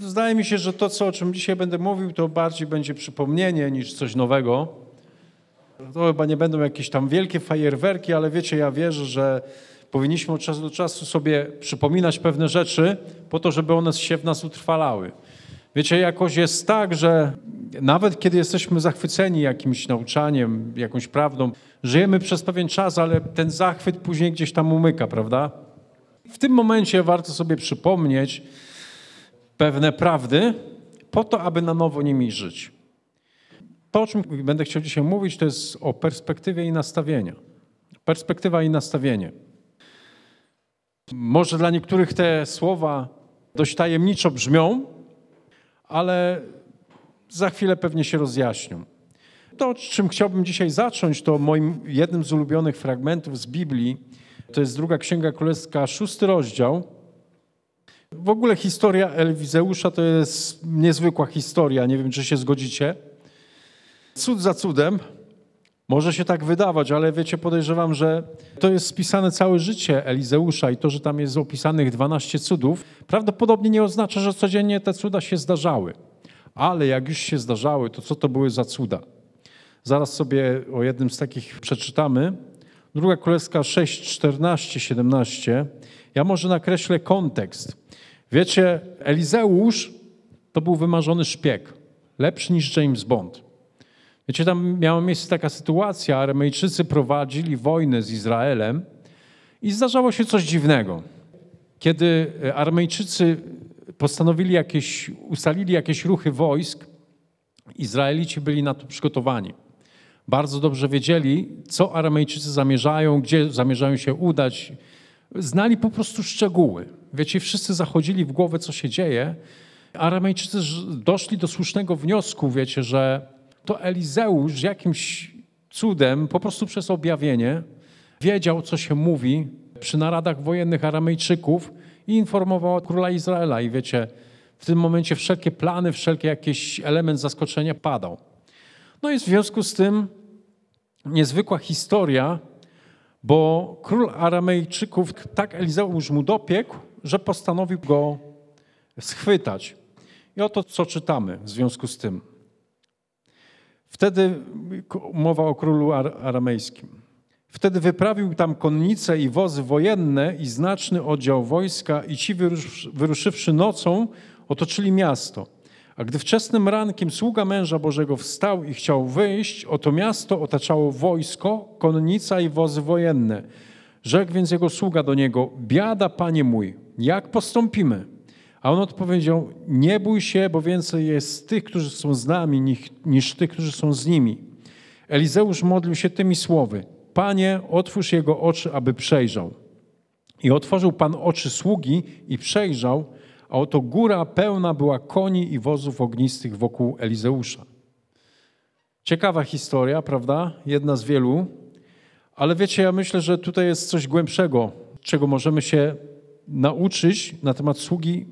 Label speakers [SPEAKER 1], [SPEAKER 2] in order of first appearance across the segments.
[SPEAKER 1] Zdaje mi się, że to, co, o czym dzisiaj będę mówił, to bardziej będzie przypomnienie niż coś nowego. To chyba nie będą jakieś tam wielkie fajerwerki, ale wiecie, ja wierzę, że powinniśmy od czasu do czasu sobie przypominać pewne rzeczy po to, żeby one się w nas utrwalały. Wiecie, jakoś jest tak, że nawet kiedy jesteśmy zachwyceni jakimś nauczaniem, jakąś prawdą, żyjemy przez pewien czas, ale ten zachwyt później gdzieś tam umyka, prawda? W tym momencie warto sobie przypomnieć pewne prawdy po to, aby na nowo nimi żyć. To, o czym będę chciał dzisiaj mówić, to jest o perspektywie i nastawienia. Perspektywa i nastawienie. Może dla niektórych te słowa dość tajemniczo brzmią, ale za chwilę pewnie się rozjaśnią. To, czym chciałbym dzisiaj zacząć, to moim jednym z ulubionych fragmentów z Biblii. To jest druga Księga Królewska, szósty rozdział. W ogóle historia Elwizeusza to jest niezwykła historia. Nie wiem, czy się zgodzicie. Cud za cudem. Może się tak wydawać, ale wiecie, podejrzewam, że to jest spisane całe życie Elizeusza i to, że tam jest opisanych 12 cudów, prawdopodobnie nie oznacza, że codziennie te cuda się zdarzały. Ale jak już się zdarzały, to co to były za cuda? Zaraz sobie o jednym z takich przeczytamy. Druga Królewska 6, 14, 17. Ja może nakreślę kontekst. Wiecie, Elizeusz to był wymarzony szpieg, lepszy niż James Bond. Wiecie, tam miała miejsce taka sytuacja, Aramejczycy prowadzili wojnę z Izraelem i zdarzało się coś dziwnego. Kiedy Aramejczycy postanowili jakieś, ustalili jakieś ruchy wojsk, Izraelici byli na to przygotowani. Bardzo dobrze wiedzieli, co Aramejczycy zamierzają, gdzie zamierzają się udać. Znali po prostu szczegóły. Wiecie, wszyscy zachodzili w głowę, co się dzieje. Aramejczycy doszli do słusznego wniosku, wiecie, że to Elizeusz jakimś cudem, po prostu przez objawienie, wiedział, co się mówi przy naradach wojennych Aramejczyków i informował króla Izraela. I wiecie, w tym momencie wszelkie plany, wszelki jakiś element zaskoczenia padał. No i w związku z tym niezwykła historia, bo król Aramejczyków tak Elizeusz mu dopiekł, że postanowił go schwytać. I oto co czytamy w związku z tym. Wtedy mowa o królu aramejskim. Wtedy wyprawił tam konnice i wozy wojenne i znaczny oddział wojska i ci wyruszywszy nocą otoczyli miasto. A gdy wczesnym rankiem sługa męża Bożego wstał i chciał wyjść, oto miasto otaczało wojsko, konnica i wozy wojenne. Rzekł więc jego sługa do niego, biada, panie mój, jak postąpimy? A on odpowiedział: Nie bój się, bo więcej jest tych, którzy są z nami, niż tych, którzy są z nimi. Elizeusz modlił się tymi słowy: Panie, otwórz jego oczy, aby przejrzał. I otworzył Pan oczy sługi i przejrzał, a oto góra pełna była koni i wozów ognistych wokół Elizeusza. Ciekawa historia, prawda? Jedna z wielu. Ale wiecie, ja myślę, że tutaj jest coś głębszego, czego możemy się nauczyć na temat sługi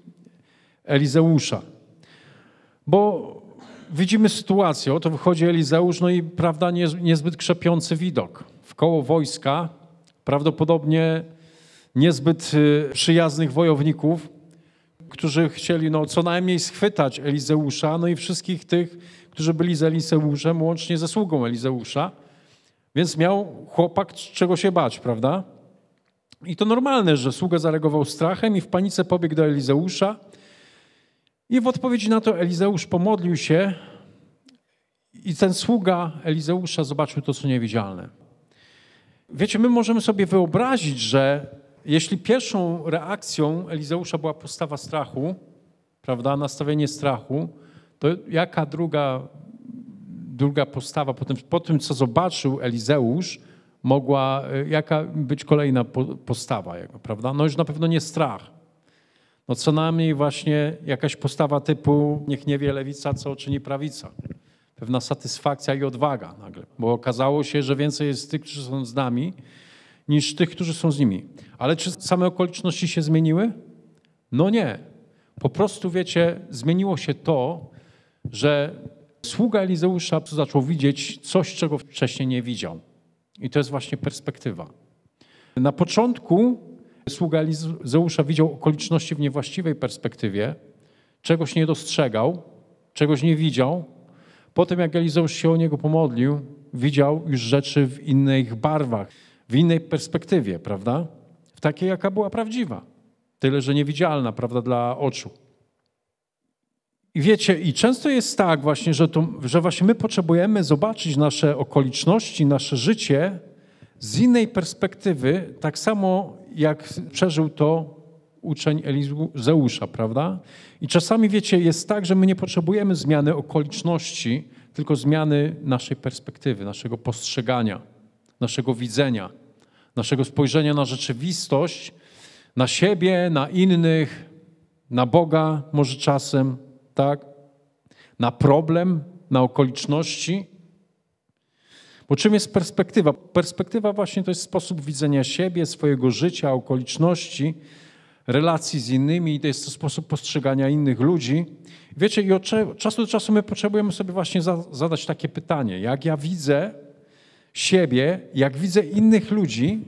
[SPEAKER 1] Elizeusza. Bo widzimy sytuację, oto wychodzi Elizeusz, no i prawda, nie, niezbyt krzepiący widok. W koło wojska, prawdopodobnie niezbyt y, przyjaznych wojowników, którzy chcieli no, co najmniej schwytać Elizeusza, no i wszystkich tych, którzy byli z Elizeuszem, łącznie ze sługą Elizeusza. Więc miał chłopak czego się bać, prawda? I to normalne, że sługa zareagował strachem i w panice pobiegł do Elizeusza, i w odpowiedzi na to Elizeusz pomodlił się i ten sługa Elizeusza zobaczył to, co niewidzialne. Wiecie, my możemy sobie wyobrazić, że jeśli pierwszą reakcją Elizeusza była postawa strachu, prawda, nastawienie strachu, to jaka druga, druga postawa po tym, po tym, co zobaczył Elizeusz, mogła, jaka być kolejna postawa jego, prawda? No już na pewno nie strach. No co najmniej właśnie jakaś postawa typu niech nie wie lewica, co czyni prawica. Pewna satysfakcja i odwaga nagle, bo okazało się, że więcej jest tych, którzy są z nami, niż tych, którzy są z nimi. Ale czy same okoliczności się zmieniły? No nie. Po prostu, wiecie, zmieniło się to, że sługa Elizeusza zaczął widzieć coś, czego wcześniej nie widział. I to jest właśnie perspektywa. Na początku sługa Elizeusza widział okoliczności w niewłaściwej perspektywie, czegoś nie dostrzegał, czegoś nie widział. Potem, jak Elizeusz się o niego pomodlił, widział już rzeczy w innych barwach, w innej perspektywie, prawda? W takiej, jaka była prawdziwa. Tyle, że niewidzialna, prawda, dla oczu. I wiecie, i często jest tak właśnie, że, to, że właśnie my potrzebujemy zobaczyć nasze okoliczności, nasze życie z innej perspektywy, tak samo jak przeżył to uczeń Elizeusza, prawda? I czasami, wiecie, jest tak, że my nie potrzebujemy zmiany okoliczności, tylko zmiany naszej perspektywy, naszego postrzegania, naszego widzenia, naszego spojrzenia na rzeczywistość, na siebie, na innych, na Boga może czasem, tak? Na problem, na okoliczności. Bo czym jest perspektywa? Perspektywa właśnie to jest sposób widzenia siebie, swojego życia, okoliczności, relacji z innymi, to jest to sposób postrzegania innych ludzi. Wiecie, i od czasu do czasu my potrzebujemy sobie właśnie zadać takie pytanie, jak ja widzę siebie, jak widzę innych ludzi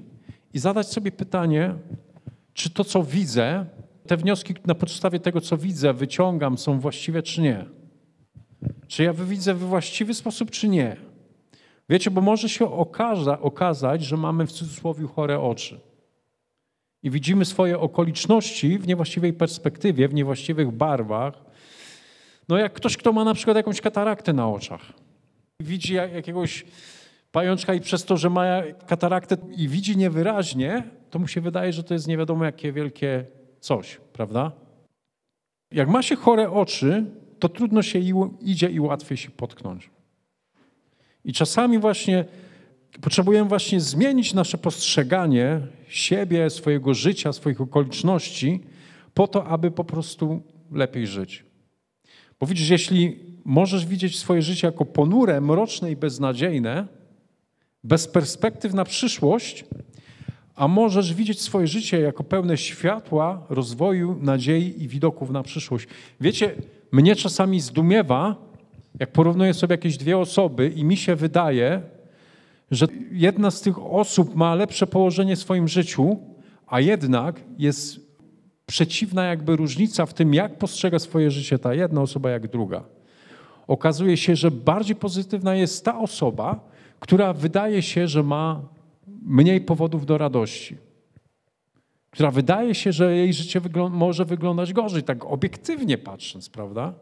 [SPEAKER 1] i zadać sobie pytanie, czy to, co widzę, te wnioski na podstawie tego, co widzę, wyciągam, są właściwe, czy nie. Czy ja widzę w właściwy sposób, czy nie. Wiecie, bo może się okaza, okazać, że mamy w cudzysłowie chore oczy. I widzimy swoje okoliczności w niewłaściwej perspektywie, w niewłaściwych barwach. No jak ktoś, kto ma na przykład jakąś kataraktę na oczach. Widzi jakiegoś pajączka i przez to, że ma kataraktę i widzi niewyraźnie, to mu się wydaje, że to jest nie wiadomo jakie wielkie coś, prawda? Jak ma się chore oczy, to trudno się idzie i łatwiej się potknąć. I czasami właśnie potrzebujemy właśnie zmienić nasze postrzeganie siebie, swojego życia, swoich okoliczności, po to, aby po prostu lepiej żyć. Bo widzisz, jeśli możesz widzieć swoje życie jako ponure, mroczne i beznadziejne, bez perspektyw na przyszłość, a możesz widzieć swoje życie jako pełne światła, rozwoju, nadziei i widoków na przyszłość. Wiecie, mnie czasami zdumiewa, jak porównuję sobie jakieś dwie osoby i mi się wydaje, że jedna z tych osób ma lepsze położenie w swoim życiu, a jednak jest przeciwna jakby różnica w tym, jak postrzega swoje życie ta jedna osoba, jak druga. Okazuje się, że bardziej pozytywna jest ta osoba, która wydaje się, że ma mniej powodów do radości. Która wydaje się, że jej życie może wyglądać gorzej, tak obiektywnie patrząc, prawda?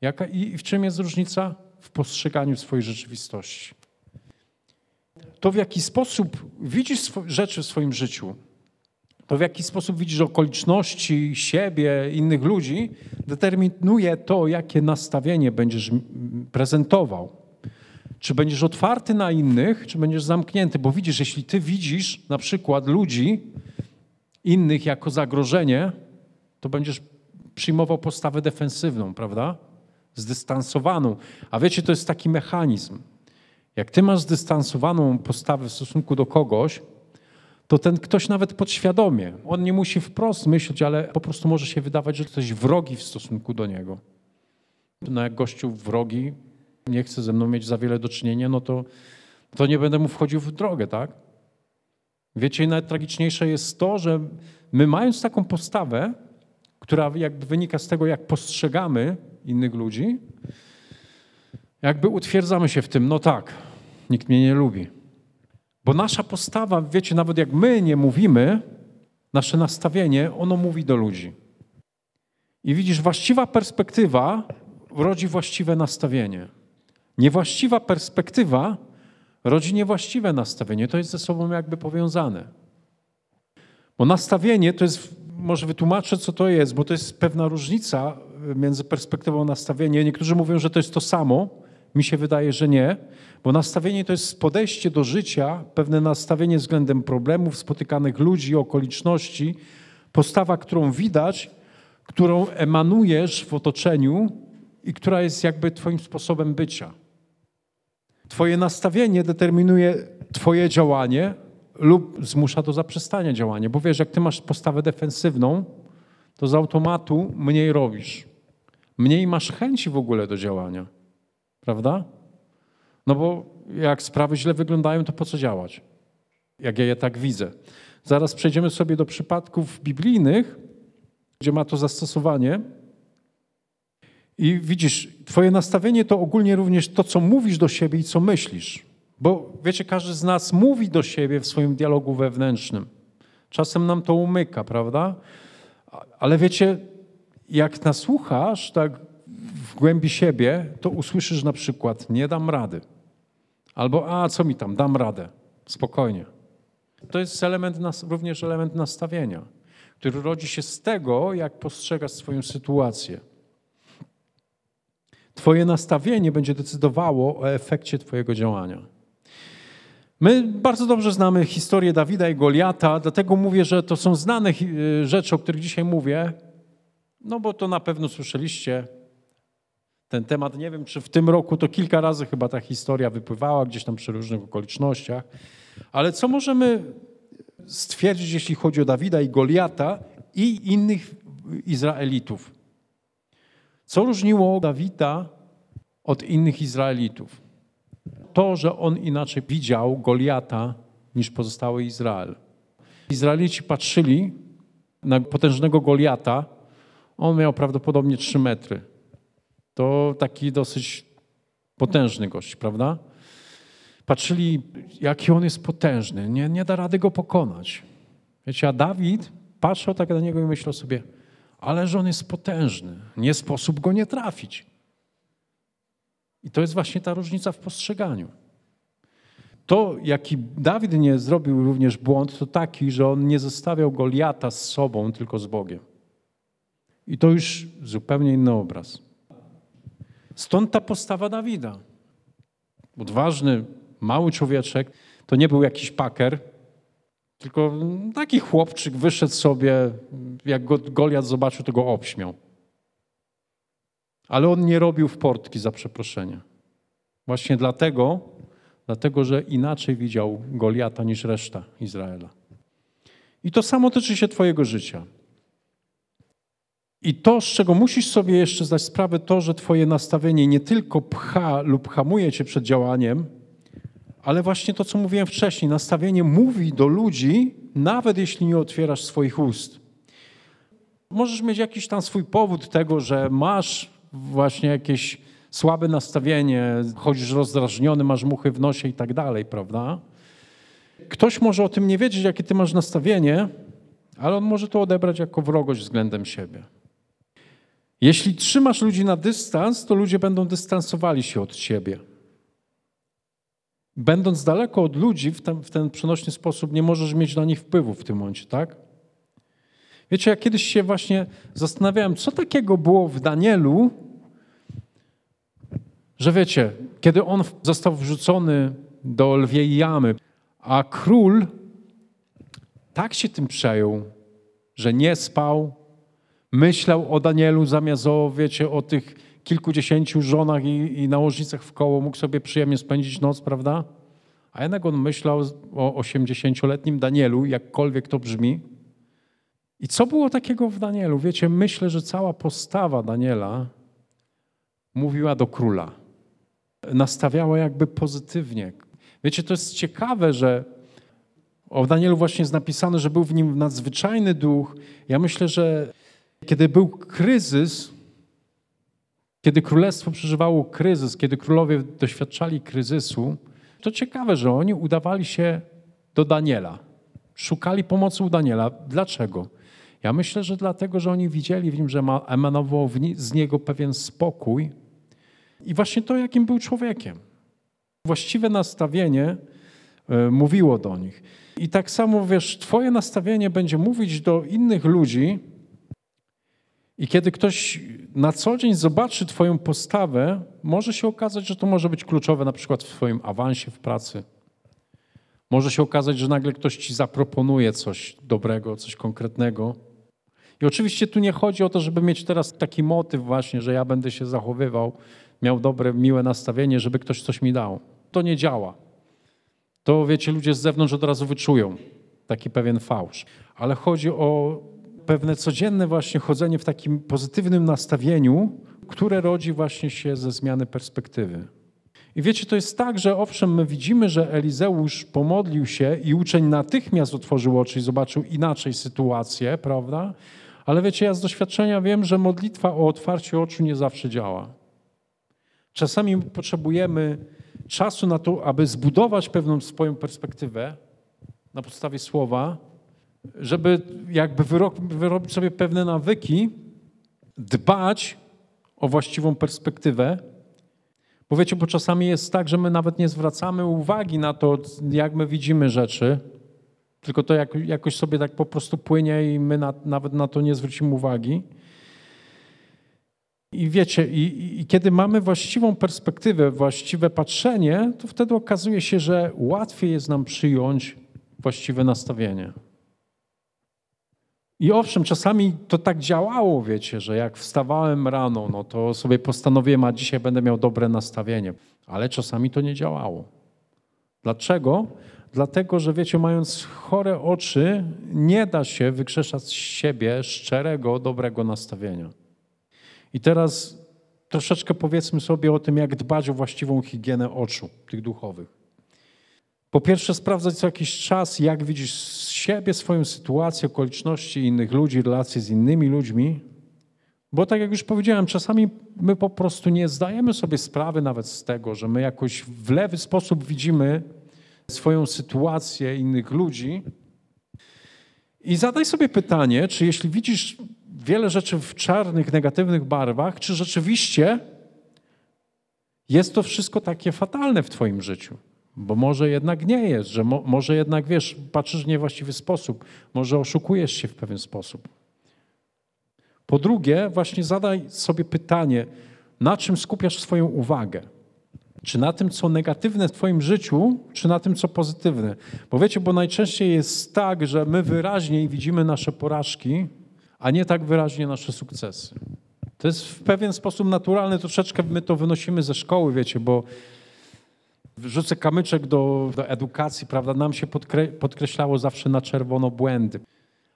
[SPEAKER 1] Jaka, I w czym jest różnica? W postrzeganiu swojej rzeczywistości. To, w jaki sposób widzisz rzeczy w swoim życiu, to w jaki sposób widzisz okoliczności, siebie, innych ludzi, determinuje to, jakie nastawienie będziesz prezentował. Czy będziesz otwarty na innych, czy będziesz zamknięty? Bo widzisz, jeśli ty widzisz na przykład ludzi innych jako zagrożenie, to będziesz przyjmował postawę defensywną, prawda? Zdystansowaną. A wiecie, to jest taki mechanizm. Jak ty masz zdystansowaną postawę w stosunku do kogoś, to ten ktoś nawet podświadomie, on nie musi wprost myśleć, ale po prostu może się wydawać, że ktoś wrogi w stosunku do niego. No jak gościu wrogi, nie chce ze mną mieć za wiele do czynienia, no to, to nie będę mu wchodził w drogę, tak? Wiecie, najtragiczniejsze jest to, że my mając taką postawę, która jakby wynika z tego, jak postrzegamy innych ludzi, jakby utwierdzamy się w tym, no tak, nikt mnie nie lubi. Bo nasza postawa, wiecie, nawet jak my nie mówimy, nasze nastawienie, ono mówi do ludzi. I widzisz, właściwa perspektywa rodzi właściwe nastawienie. Niewłaściwa perspektywa rodzi niewłaściwe nastawienie. To jest ze sobą jakby powiązane. Bo nastawienie to jest, może wytłumaczę, co to jest, bo to jest pewna różnica między perspektywą a nastawieniem. Niektórzy mówią, że to jest to samo. Mi się wydaje, że nie, bo nastawienie to jest podejście do życia, pewne nastawienie względem problemów, spotykanych ludzi, okoliczności, postawa, którą widać, którą emanujesz w otoczeniu i która jest jakby Twoim sposobem bycia. Twoje nastawienie determinuje Twoje działanie lub zmusza do zaprzestania działania. Bo wiesz, jak Ty masz postawę defensywną, to z automatu mniej robisz. Mniej masz chęci w ogóle do działania. Prawda? No bo jak sprawy źle wyglądają, to po co działać? Jak ja je tak widzę. Zaraz przejdziemy sobie do przypadków biblijnych, gdzie ma to zastosowanie. I widzisz, twoje nastawienie to ogólnie również to, co mówisz do siebie i co myślisz. Bo wiecie, każdy z nas mówi do siebie w swoim dialogu wewnętrznym. Czasem nam to umyka, prawda? Ale wiecie, jak nasłuchasz tak w głębi siebie, to usłyszysz na przykład nie dam rady. Albo a co mi tam, dam radę. Spokojnie. To jest element, również element nastawienia, który rodzi się z tego, jak postrzegasz swoją sytuację. Twoje nastawienie będzie decydowało o efekcie Twojego działania. My bardzo dobrze znamy historię Dawida i Goliata, dlatego mówię, że to są znane y, rzeczy, o których dzisiaj mówię, no bo to na pewno słyszeliście ten temat. Nie wiem, czy w tym roku to kilka razy chyba ta historia wypływała gdzieś tam przy różnych okolicznościach. Ale co możemy stwierdzić, jeśli chodzi o Dawida i Goliata i innych Izraelitów? Co różniło Dawida od innych Izraelitów? To, że on inaczej widział Goliata niż pozostały Izrael. Izraelici patrzyli na potężnego Goliata. On miał prawdopodobnie 3 metry. To taki dosyć potężny gość, prawda? Patrzyli, jaki on jest potężny, nie, nie da rady go pokonać. Wiecie, a Dawid patrzył tak na niego i myślał sobie, ale że on jest potężny, nie sposób go nie trafić. I to jest właśnie ta różnica w postrzeganiu. To, jaki Dawid nie zrobił również błąd, to taki, że on nie zostawiał Goliata z sobą, tylko z Bogiem. I to już zupełnie inny obraz. Stąd ta postawa Dawida. Odważny, mały człowieczek, to nie był jakiś paker, tylko taki chłopczyk wyszedł sobie, jak go Goliat zobaczył, to go obśmiał. Ale on nie robił w portki za przeproszenie. Właśnie dlatego, dlatego, że inaczej widział Goliata niż reszta Izraela. I to samo tyczy się Twojego życia. I to, z czego musisz sobie jeszcze zdać sprawę, to, że Twoje nastawienie nie tylko pcha lub hamuje Cię przed działaniem, ale właśnie to, co mówiłem wcześniej, nastawienie mówi do ludzi, nawet jeśli nie otwierasz swoich ust. Możesz mieć jakiś tam swój powód tego, że masz właśnie jakieś słabe nastawienie, chodzisz rozdrażniony, masz muchy w nosie i tak dalej, prawda? Ktoś może o tym nie wiedzieć, jakie ty masz nastawienie, ale on może to odebrać jako wrogość względem siebie. Jeśli trzymasz ludzi na dystans, to ludzie będą dystansowali się od ciebie. Będąc daleko od ludzi w ten, w ten przenośny sposób, nie możesz mieć na nich wpływu w tym momencie, tak? Wiecie, ja kiedyś się właśnie zastanawiałem, co takiego było w Danielu, że wiecie, kiedy on został wrzucony do lwiej jamy, a król tak się tym przejął, że nie spał, myślał o Danielu zamiast o, wiecie, o tych kilkudziesięciu żonach i, i nałożnicach w koło, mógł sobie przyjemnie spędzić noc, prawda? A jednak on myślał o osiemdziesięcioletnim Danielu, jakkolwiek to brzmi. I co było takiego w Danielu? Wiecie, myślę, że cała postawa Daniela mówiła do króla. Nastawiała jakby pozytywnie. Wiecie, to jest ciekawe, że o Danielu właśnie jest napisane, że był w nim nadzwyczajny duch. Ja myślę, że kiedy był kryzys, kiedy królestwo przeżywało kryzys, kiedy królowie doświadczali kryzysu, to ciekawe, że oni udawali się do Daniela. Szukali pomocy u Daniela. Dlaczego? Ja myślę, że dlatego, że oni widzieli w nim, że emanował z niego pewien spokój i właśnie to, jakim był człowiekiem. Właściwe nastawienie e, mówiło do nich. I tak samo, wiesz, twoje nastawienie będzie mówić do innych ludzi, i kiedy ktoś na co dzień zobaczy Twoją postawę, może się okazać, że to może być kluczowe na przykład w Twoim awansie w pracy. Może się okazać, że nagle ktoś Ci zaproponuje coś dobrego, coś konkretnego. I oczywiście tu nie chodzi o to, żeby mieć teraz taki motyw właśnie, że ja będę się zachowywał, miał dobre, miłe nastawienie, żeby ktoś coś mi dał. To nie działa. To wiecie, ludzie z zewnątrz od razu wyczują taki pewien fałsz. Ale chodzi o pewne codzienne właśnie chodzenie w takim pozytywnym nastawieniu, które rodzi właśnie się ze zmiany perspektywy. I wiecie, to jest tak, że owszem, my widzimy, że Elizeusz pomodlił się i uczeń natychmiast otworzył oczy i zobaczył inaczej sytuację, prawda? Ale wiecie, ja z doświadczenia wiem, że modlitwa o otwarcie oczu nie zawsze działa. Czasami potrzebujemy czasu na to, aby zbudować pewną swoją perspektywę na podstawie słowa, żeby jakby wyrobić sobie pewne nawyki, dbać o właściwą perspektywę. Bo wiecie, bo czasami jest tak, że my nawet nie zwracamy uwagi na to, jak my widzimy rzeczy, tylko to jak, jakoś sobie tak po prostu płynie i my na, nawet na to nie zwrócimy uwagi. I wiecie, i, i, kiedy mamy właściwą perspektywę, właściwe patrzenie, to wtedy okazuje się, że łatwiej jest nam przyjąć właściwe nastawienie. I owszem, czasami to tak działało, wiecie, że jak wstawałem rano, no to sobie postanowiłem, a dzisiaj będę miał dobre nastawienie. Ale czasami to nie działało. Dlaczego? Dlatego, że wiecie, mając chore oczy, nie da się wykrzeszać z siebie szczerego, dobrego nastawienia. I teraz troszeczkę powiedzmy sobie o tym, jak dbać o właściwą higienę oczu, tych duchowych. Po pierwsze, sprawdzać co jakiś czas, jak widzisz siebie, swoją sytuację, okoliczności innych ludzi, relacje z innymi ludźmi. Bo tak jak już powiedziałem, czasami my po prostu nie zdajemy sobie sprawy nawet z tego, że my jakoś w lewy sposób widzimy swoją sytuację innych ludzi. I zadaj sobie pytanie, czy jeśli widzisz wiele rzeczy w czarnych, negatywnych barwach, czy rzeczywiście jest to wszystko takie fatalne w Twoim życiu? Bo może jednak nie jest, że mo, może jednak wiesz, patrzysz w niewłaściwy sposób, może oszukujesz się w pewien sposób. Po drugie, właśnie zadaj sobie pytanie, na czym skupiasz swoją uwagę? Czy na tym, co negatywne w Twoim życiu, czy na tym, co pozytywne? Bo wiecie, bo najczęściej jest tak, że my wyraźniej widzimy nasze porażki, a nie tak wyraźnie nasze sukcesy. To jest w pewien sposób naturalny, troszeczkę my to wynosimy ze szkoły, wiecie, bo wrzucę kamyczek do, do edukacji, prawda, nam się podkre, podkreślało zawsze na czerwono błędy.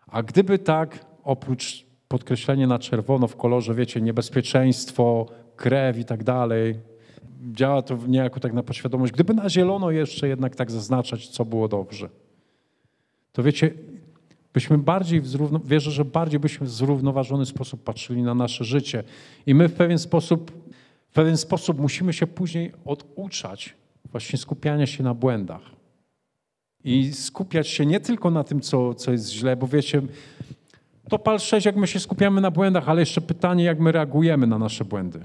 [SPEAKER 1] A gdyby tak, oprócz podkreślenia na czerwono w kolorze, wiecie, niebezpieczeństwo, krew i tak dalej, działa to niejako tak na podświadomość. Gdyby na zielono jeszcze jednak tak zaznaczać, co było dobrze, to wiecie, byśmy bardziej, zrówno, wierzę, że bardziej byśmy w zrównoważony sposób patrzyli na nasze życie. I my w pewien sposób, w pewien sposób musimy się później oduczać właśnie skupiania się na błędach. I skupiać się nie tylko na tym, co, co jest źle, bo wiecie, to pal 6, jak my się skupiamy na błędach, ale jeszcze pytanie, jak my reagujemy na nasze błędy.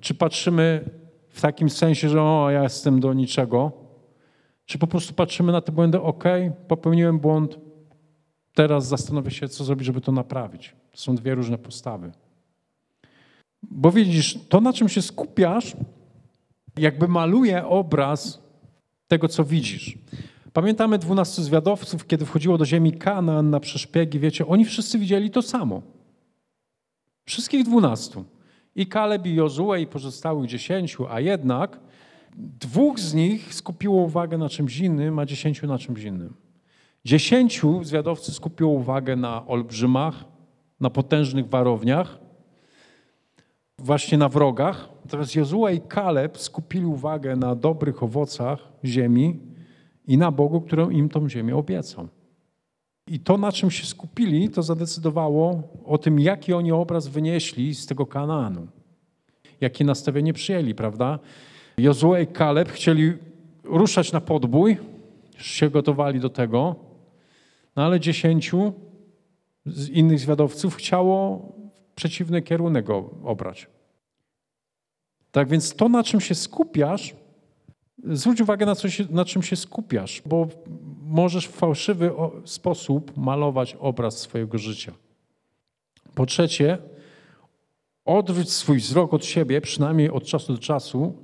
[SPEAKER 1] Czy patrzymy w takim sensie, że o, ja jestem do niczego, czy po prostu patrzymy na te błędy, ok, popełniłem błąd, teraz zastanowię się, co zrobić, żeby to naprawić. To są dwie różne postawy. Bo widzisz, to na czym się skupiasz, jakby maluje obraz tego, co widzisz. Pamiętamy dwunastu zwiadowców, kiedy wchodziło do ziemi Kanaan na przeszpiegi, wiecie, oni wszyscy widzieli to samo. Wszystkich dwunastu. I Kaleb i Jozue i pozostałych dziesięciu, a jednak dwóch z nich skupiło uwagę na czymś innym, a dziesięciu na czymś innym. Dziesięciu zwiadowcy skupiło uwagę na olbrzymach, na potężnych warowniach, właśnie na wrogach. Teraz Jozue i Kaleb skupili uwagę na dobrych owocach ziemi i na Bogu, który im tą ziemię obiecał. I to, na czym się skupili, to zadecydowało o tym, jaki oni obraz wynieśli z tego Kanaanu. Jakie nastawienie przyjęli, prawda? Jozue i Kaleb chcieli ruszać na podbój, się gotowali do tego, no ale dziesięciu z innych zwiadowców chciało przeciwny kierunek obrać. Tak więc to, na czym się skupiasz, zwróć uwagę, na, co się, na czym się skupiasz, bo możesz w fałszywy sposób malować obraz swojego życia. Po trzecie, odwróć swój wzrok od siebie, przynajmniej od czasu do czasu,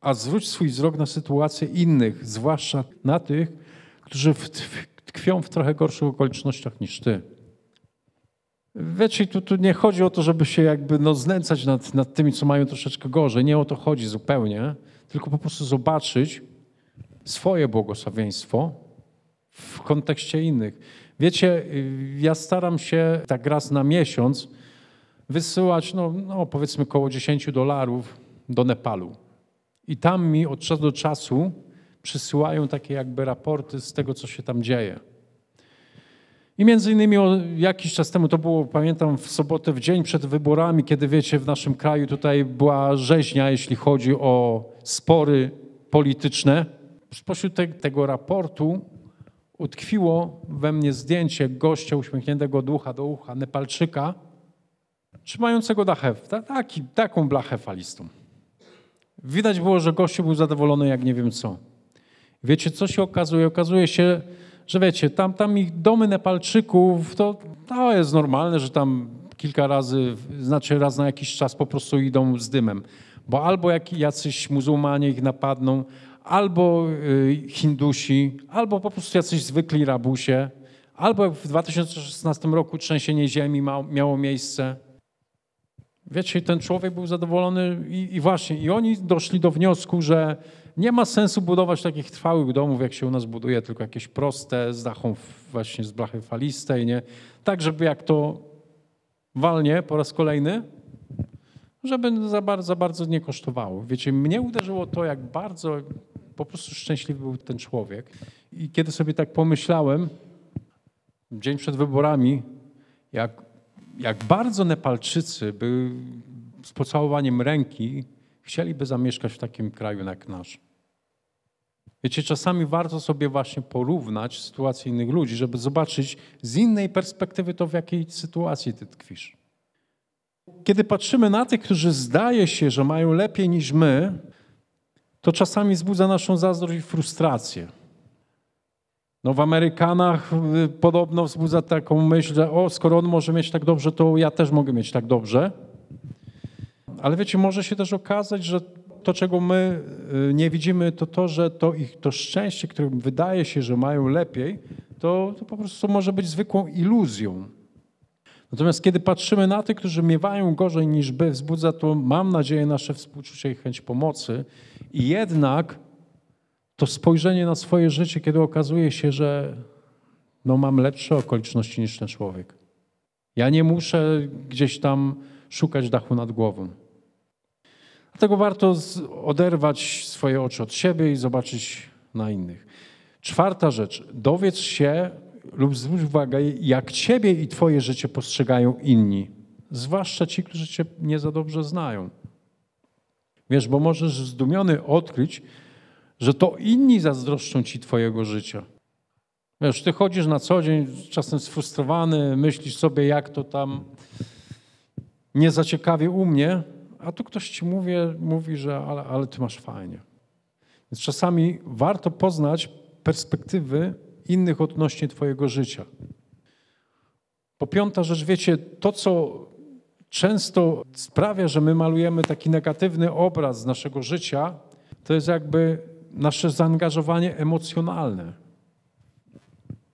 [SPEAKER 1] a zwróć swój wzrok na sytuacje innych, zwłaszcza na tych, którzy tkwią w trochę gorszych okolicznościach niż ty. Wiecie, tu, tu nie chodzi o to, żeby się jakby no, znęcać nad, nad tymi, co mają troszeczkę gorzej. Nie o to chodzi zupełnie, tylko po prostu zobaczyć swoje błogosławieństwo w kontekście innych. Wiecie, y, ja staram się tak raz na miesiąc wysyłać, no, no powiedzmy, około 10 dolarów do Nepalu. I tam mi od czasu do czasu przysyłają takie jakby raporty z tego, co się tam dzieje. I między innymi jakiś czas temu, to było, pamiętam, w sobotę, w dzień przed wyborami, kiedy wiecie, w naszym kraju tutaj była rzeźnia, jeśli chodzi o spory polityczne. Spośród te, tego raportu utkwiło we mnie zdjęcie gościa uśmiechniętego od ucha do ucha, Nepalczyka, trzymającego dachę, taki, taką blachę falistą. Widać było, że gościu był zadowolony jak nie wiem co. Wiecie, co się okazuje? Okazuje się, że wiecie, tam, tam ich domy Nepalczyków, to, to jest normalne, że tam kilka razy, znaczy raz na jakiś czas po prostu idą z dymem. Bo albo jak jacyś muzułmanie ich napadną, albo y, Hindusi, albo po prostu jacyś zwykli rabusie, albo w 2016 roku trzęsienie ziemi miało miejsce. Wiecie, ten człowiek był zadowolony i, i, właśnie, i oni doszli do wniosku, że nie ma sensu budować takich trwałych domów, jak się u nas buduje, tylko jakieś proste, z dachą właśnie z blachy falistej, nie? Tak, żeby jak to walnie po raz kolejny, żeby za bardzo, za bardzo nie kosztowało. Wiecie, mnie uderzyło to, jak bardzo po prostu szczęśliwy był ten człowiek. I kiedy sobie tak pomyślałem, dzień przed wyborami, jak, jak bardzo Nepalczycy by z pocałowaniem ręki chcieliby zamieszkać w takim kraju jak nasz. Wiecie, czasami warto sobie właśnie porównać sytuację innych ludzi, żeby zobaczyć z innej perspektywy to, w jakiej sytuacji ty tkwisz. Kiedy patrzymy na tych, którzy zdaje się, że mają lepiej niż my, to czasami wzbudza naszą zazdrość i frustrację. No w Amerykanach y, podobno wzbudza taką myśl, że o, skoro on może mieć tak dobrze, to ja też mogę mieć tak dobrze. Ale wiecie, może się też okazać, że to, czego my y, nie widzimy, to to, że to ich to szczęście, którym wydaje się, że mają lepiej, to, to po prostu może być zwykłą iluzją. Natomiast kiedy patrzymy na tych, którzy miewają gorzej niż by, wzbudza to, mam nadzieję, nasze współczucie i chęć pomocy. I jednak to spojrzenie na swoje życie, kiedy okazuje się, że no, mam lepsze okoliczności niż ten człowiek. Ja nie muszę gdzieś tam szukać dachu nad głową. Dlatego warto oderwać swoje oczy od siebie i zobaczyć na innych. Czwarta rzecz. Dowiedz się lub zwróć uwagę, jak ciebie i twoje życie postrzegają inni. Zwłaszcza ci, którzy cię nie za dobrze znają. Wiesz, bo możesz zdumiony odkryć, że to inni zazdroszczą ci twojego życia. Wiesz, ty chodzisz na co dzień, czasem sfrustrowany, myślisz sobie, jak to tam nie zaciekawie u mnie, a tu ktoś ci mówi, mówi że ale, ale ty masz fajnie. Więc czasami warto poznać perspektywy innych odnośnie twojego życia. Po piąta rzecz, wiecie, to co często sprawia, że my malujemy taki negatywny obraz naszego życia, to jest jakby nasze zaangażowanie emocjonalne.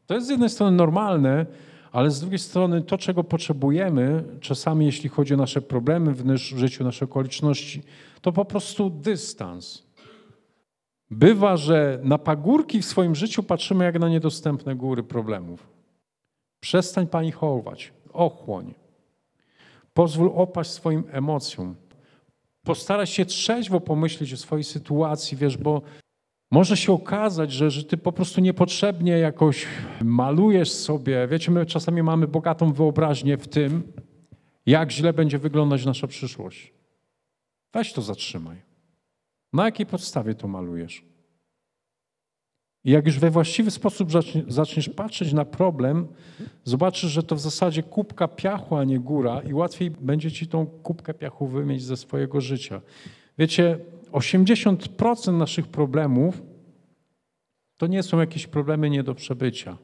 [SPEAKER 1] To jest z jednej strony normalne, ale z drugiej strony to, czego potrzebujemy, czasami jeśli chodzi o nasze problemy w życiu, nasze okoliczności, to po prostu dystans. Bywa, że na pagórki w swoim życiu patrzymy jak na niedostępne góry problemów. Przestań panichować, ochłoń. Pozwól opaść swoim emocjom. Postaraj się trzeźwo pomyśleć o swojej sytuacji, wiesz, bo może się okazać, że, że ty po prostu niepotrzebnie jakoś malujesz sobie. Wiecie, my czasami mamy bogatą wyobraźnię w tym, jak źle będzie wyglądać nasza przyszłość. Weź to zatrzymaj. Na jakiej podstawie to malujesz? I jak już we właściwy sposób zaczniesz patrzeć na problem, zobaczysz, że to w zasadzie kubka piachu, a nie góra, i łatwiej będzie ci tą kubkę piachu wymieć ze swojego życia. Wiecie, 80% naszych problemów to nie są jakieś problemy nie do przebycia.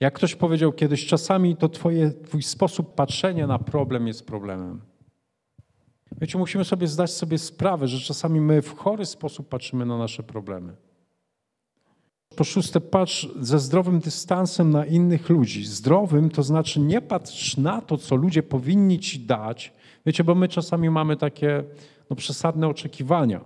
[SPEAKER 1] Jak ktoś powiedział kiedyś, czasami to twoje, twój sposób patrzenia na problem jest problemem. Wiecie, musimy sobie zdać sobie sprawę, że czasami my w chory sposób patrzymy na nasze problemy. Po szóste, patrz ze zdrowym dystansem na innych ludzi. Zdrowym to znaczy nie patrz na to, co ludzie powinni ci dać. Wiecie, bo my czasami mamy takie no, przesadne oczekiwania,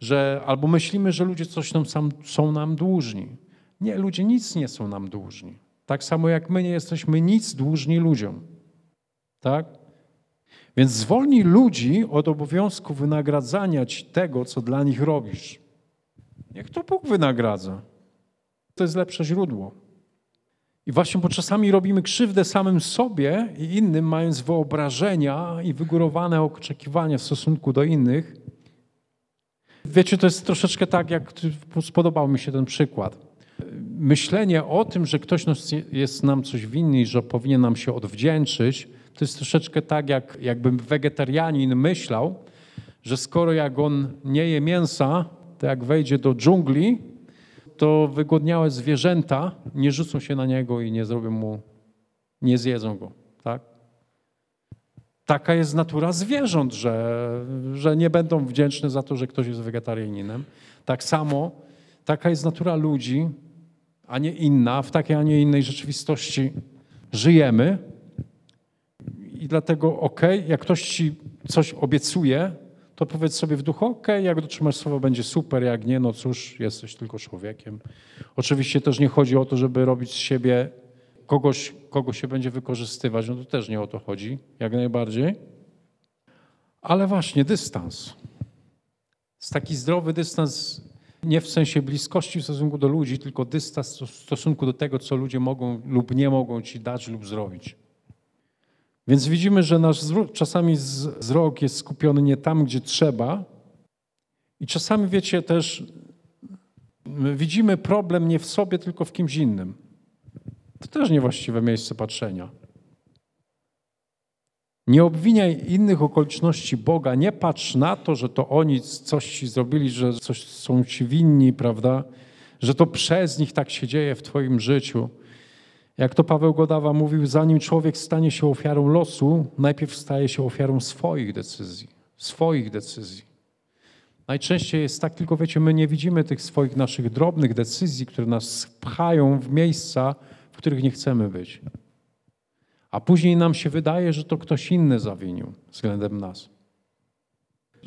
[SPEAKER 1] że albo myślimy, że ludzie coś nam sam, są nam dłużni. Nie, ludzie nic nie są nam dłużni. Tak samo jak my nie jesteśmy nic dłużni ludziom. Tak? Więc zwolnij ludzi od obowiązku wynagradzania ci tego, co dla nich robisz. Niech to Bóg wynagradza. To jest lepsze źródło. I właśnie, bo czasami robimy krzywdę samym sobie i innym, mając wyobrażenia i wygórowane oczekiwania w stosunku do innych. Wiecie, to jest troszeczkę tak, jak spodobał mi się ten przykład. Myślenie o tym, że ktoś jest nam coś winny że powinien nam się odwdzięczyć, to jest troszeczkę tak, jak jakby wegetarianin myślał, że skoro jak on nie je mięsa, to jak wejdzie do dżungli, to wygłodniałe zwierzęta nie rzucą się na niego i nie zrobią mu, nie zjedzą go. Tak? Taka jest natura zwierząt, że, że nie będą wdzięczne za to, że ktoś jest wegetarianinem. Tak samo taka jest natura ludzi, a nie inna. W takiej, a nie innej rzeczywistości żyjemy. I dlatego, ok, jak ktoś ci coś obiecuje, to powiedz sobie w duchu, ok, jak dotrzymasz słowa, będzie super, jak nie, no cóż, jesteś tylko człowiekiem. Oczywiście też nie chodzi o to, żeby robić z siebie kogoś, kogo się będzie wykorzystywać, no to też nie o to chodzi, jak najbardziej. Ale właśnie dystans. Jest taki zdrowy dystans, nie w sensie bliskości w stosunku do ludzi, tylko dystans w stosunku do tego, co ludzie mogą lub nie mogą ci dać lub zrobić. Więc widzimy, że nasz czasami wzrok jest skupiony nie tam, gdzie trzeba. I czasami, wiecie, też widzimy problem nie w sobie, tylko w kimś innym. To też niewłaściwe miejsce patrzenia. Nie obwiniaj innych okoliczności Boga, nie patrz na to, że to oni coś ci zrobili, że coś są ci winni, prawda? Że to przez nich tak się dzieje w Twoim życiu. Jak to Paweł Godawa mówił, zanim człowiek stanie się ofiarą losu, najpierw staje się ofiarą swoich decyzji. Swoich decyzji. Najczęściej jest tak, tylko wiecie, my nie widzimy tych swoich naszych drobnych decyzji, które nas pchają w miejsca, w których nie chcemy być. A później nam się wydaje, że to ktoś inny zawinił względem nas.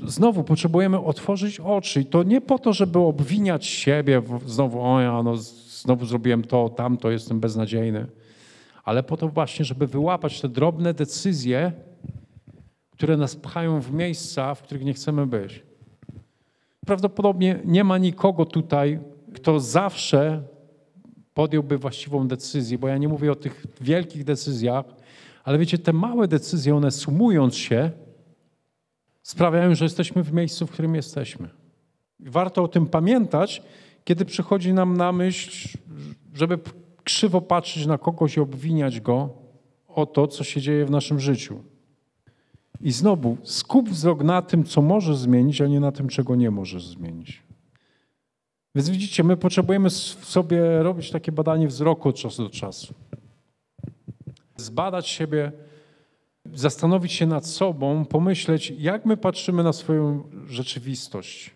[SPEAKER 1] Znowu potrzebujemy otworzyć oczy i to nie po to, żeby obwiniać siebie, znowu, o ja, no znowu zrobiłem to, tamto, jestem beznadziejny. Ale po to właśnie, żeby wyłapać te drobne decyzje, które nas pchają w miejsca, w których nie chcemy być. Prawdopodobnie nie ma nikogo tutaj, kto zawsze podjąłby właściwą decyzję, bo ja nie mówię o tych wielkich decyzjach, ale wiecie, te małe decyzje, one sumując się, sprawiają, że jesteśmy w miejscu, w którym jesteśmy. warto o tym pamiętać, kiedy przychodzi nam na myśl, żeby krzywo patrzeć na kogoś i obwiniać go o to, co się dzieje w naszym życiu. I znowu, skup wzrok na tym, co może zmienić, a nie na tym, czego nie możesz zmienić. Więc widzicie, my potrzebujemy sobie robić takie badanie wzroku od czasu do czasu. Zbadać siebie, zastanowić się nad sobą, pomyśleć, jak my patrzymy na swoją rzeczywistość.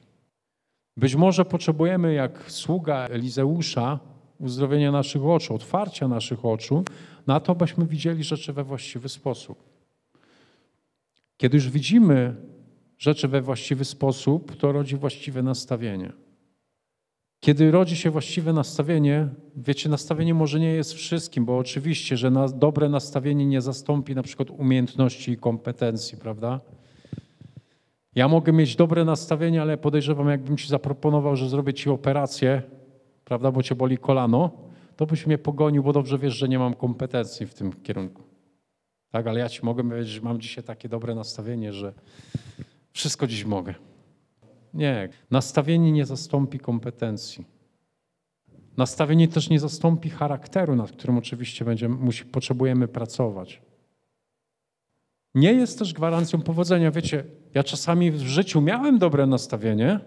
[SPEAKER 1] Być może potrzebujemy, jak sługa Elizeusza, uzdrowienia naszych oczu, otwarcia naszych oczu, na to, byśmy widzieli rzeczy we właściwy sposób. Kiedy już widzimy rzeczy we właściwy sposób, to rodzi właściwe nastawienie. Kiedy rodzi się właściwe nastawienie, wiecie, nastawienie może nie jest wszystkim, bo oczywiście, że na dobre nastawienie nie zastąpi na przykład umiejętności i kompetencji, prawda? Ja mogę mieć dobre nastawienie, ale podejrzewam, jakbym ci zaproponował, że zrobię ci operację, prawda, bo cię boli kolano, to byś mnie pogonił, bo dobrze wiesz, że nie mam kompetencji w tym kierunku. Tak, ale ja ci mogę powiedzieć, że mam dzisiaj takie dobre nastawienie, że wszystko dziś mogę. Nie, nastawienie nie zastąpi kompetencji. Nastawienie też nie zastąpi charakteru, nad którym oczywiście będziemy, musi, potrzebujemy pracować. Nie jest też gwarancją powodzenia. Wiecie, ja czasami w życiu miałem dobre nastawienie,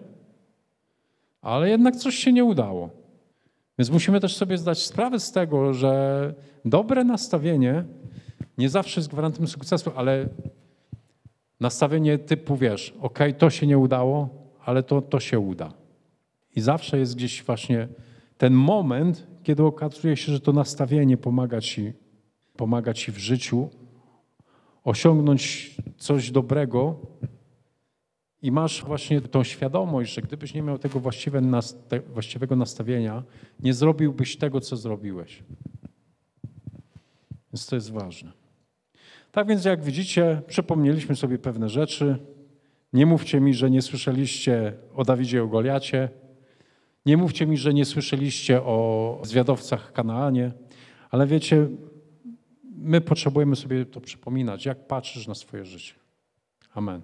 [SPEAKER 1] ale jednak coś się nie udało. Więc musimy też sobie zdać sprawę z tego, że dobre nastawienie nie zawsze jest gwarantem sukcesu, ale nastawienie typu, wiesz, ok, to się nie udało, ale to, to się uda. I zawsze jest gdzieś właśnie ten moment, kiedy okazuje się, że to nastawienie pomaga ci, pomaga ci w życiu osiągnąć coś dobrego i masz właśnie tą świadomość, że gdybyś nie miał tego właściwe, właściwego nastawienia, nie zrobiłbyś tego, co zrobiłeś. Więc to jest ważne. Tak więc, jak widzicie, przypomnieliśmy sobie pewne rzeczy. Nie mówcie mi, że nie słyszeliście o Dawidzie o Goliacie. Nie mówcie mi, że nie słyszeliście o zwiadowcach Kanaanie. Ale wiecie, my potrzebujemy sobie to przypominać, jak patrzysz na swoje życie. Amen.